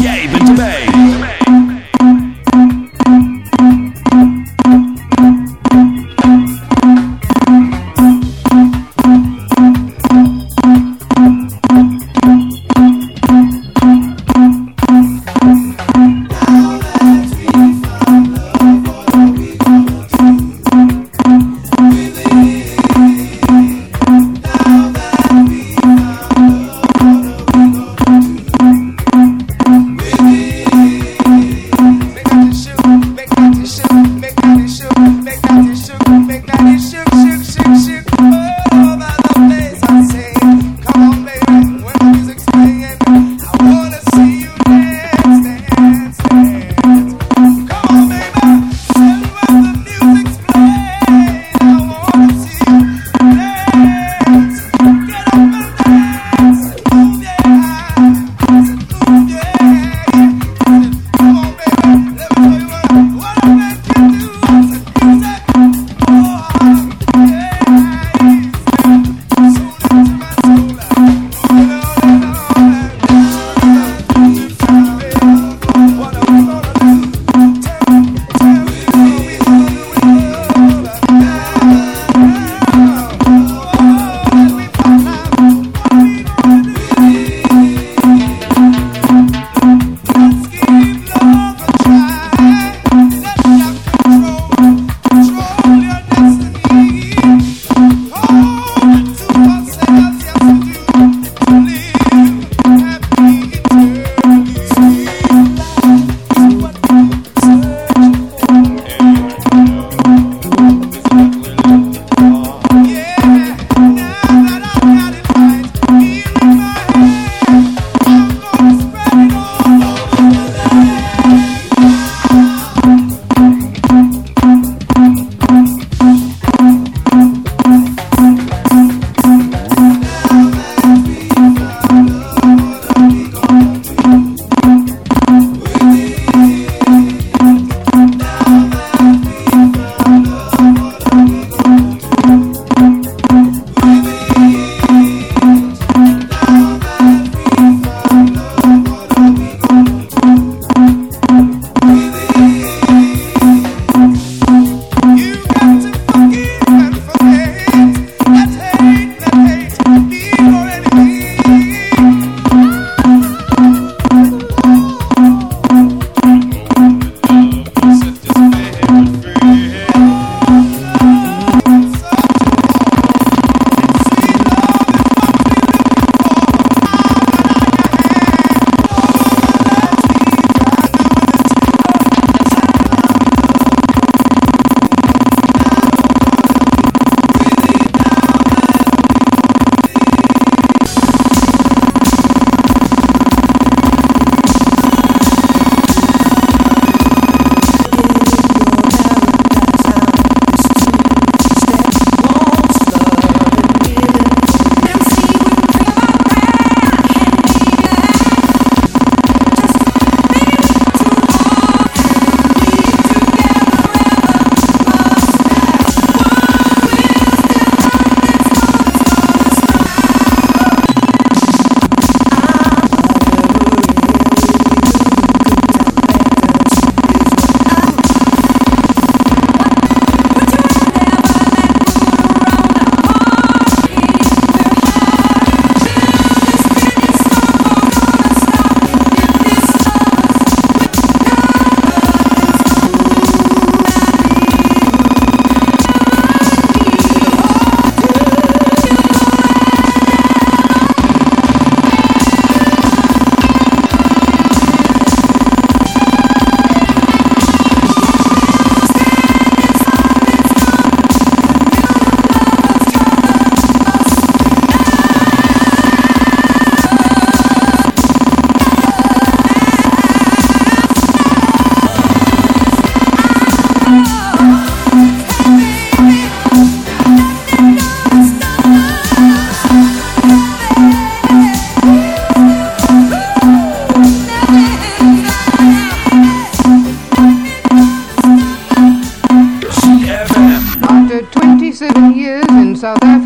jij but erbij.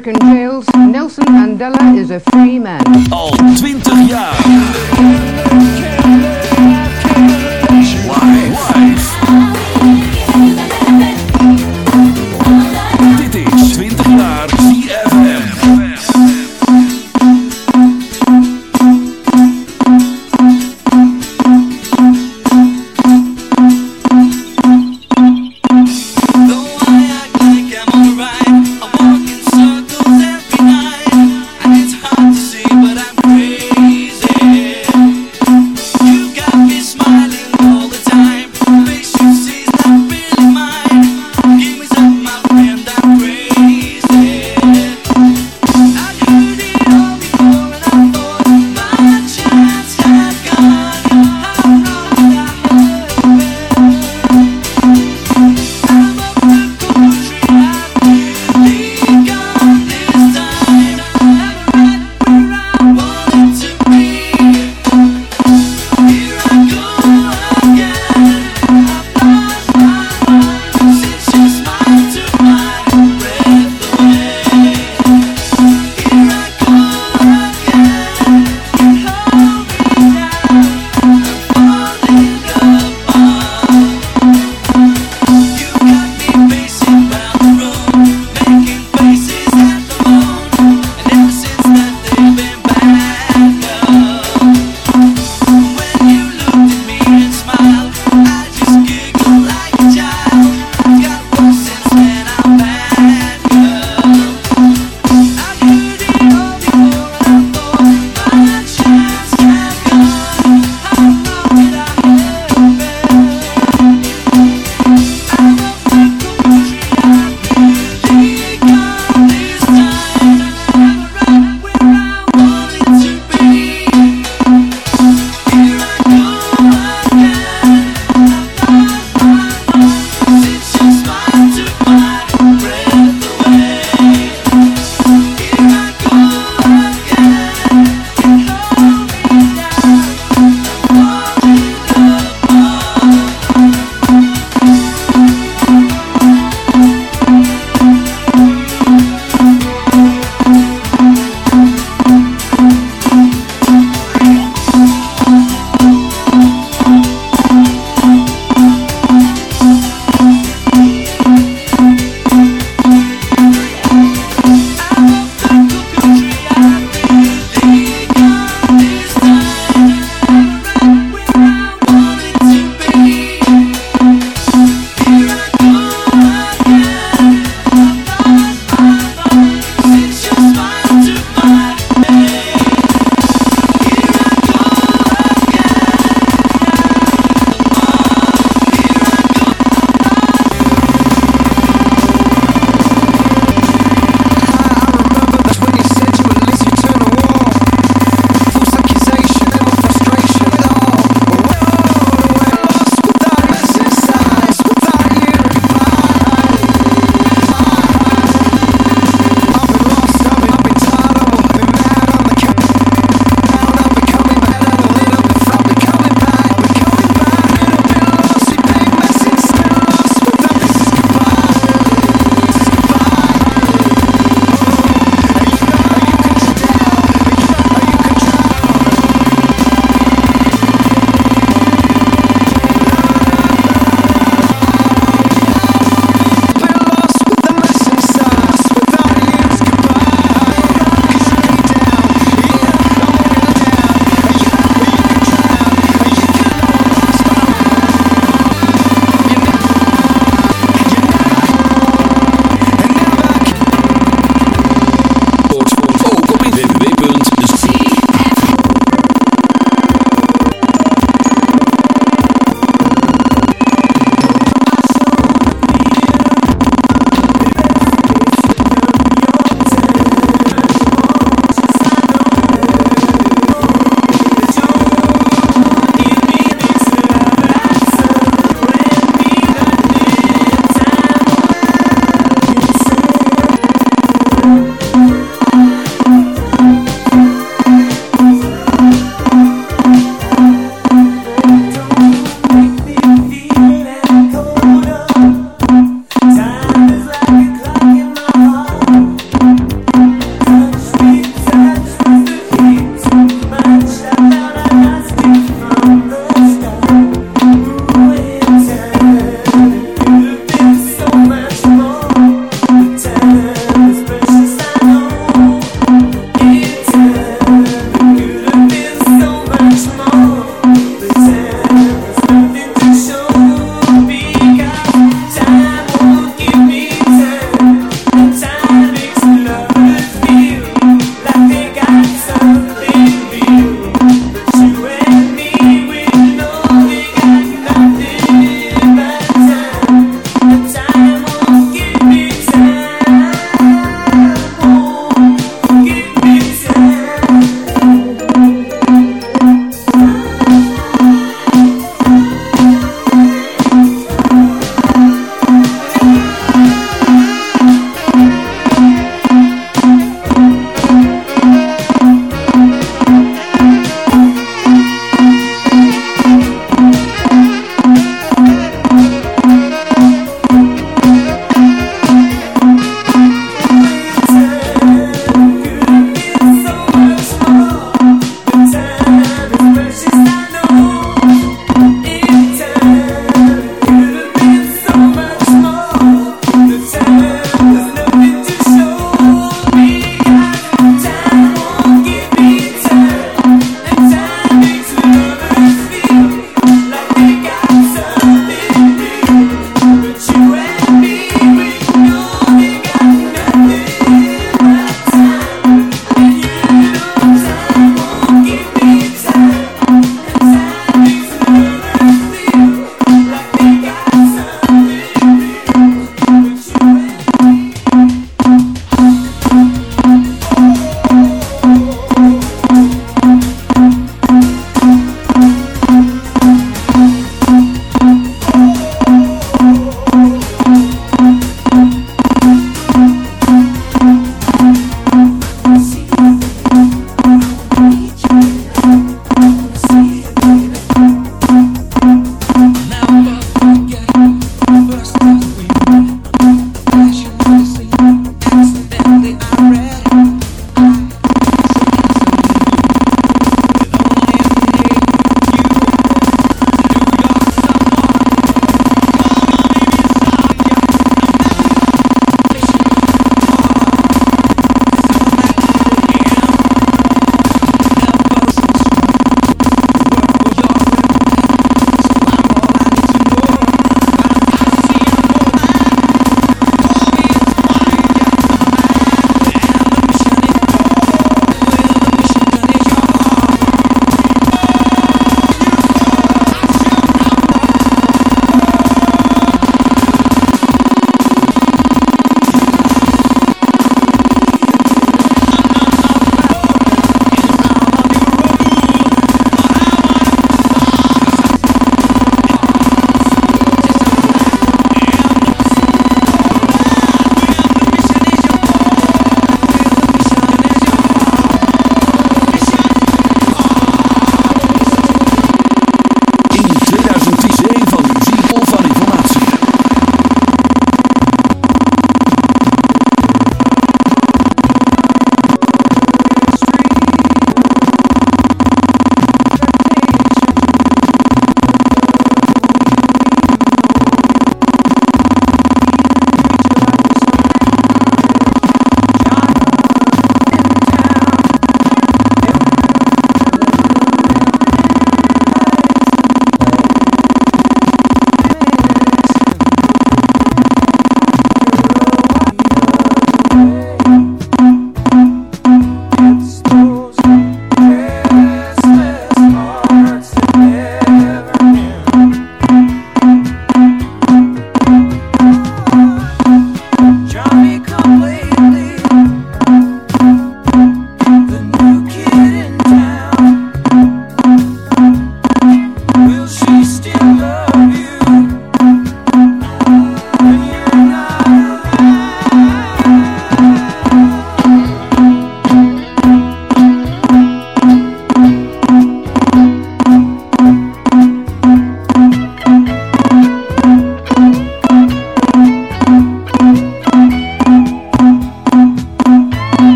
African